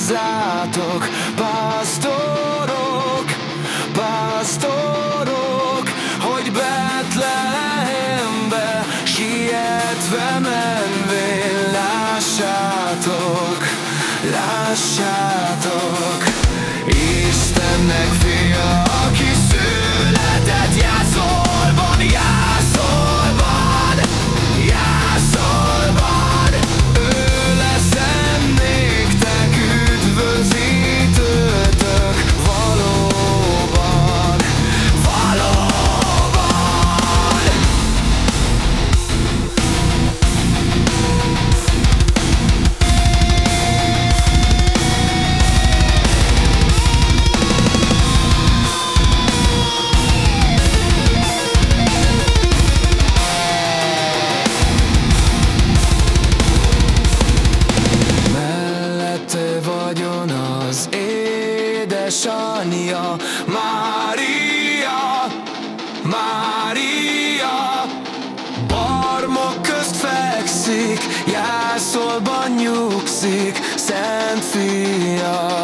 hozzátok Pásztorok, pásztorok Hogy Betlehembe sietve menvén Lássátok, lássátok Vagyon az édesanyja Mária, Mária. Barmok közt fekszik, jászolban nyugszik Szent fia